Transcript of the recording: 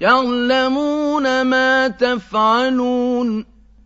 يَعْلَمُونَ مَا تَفْعَلُونَ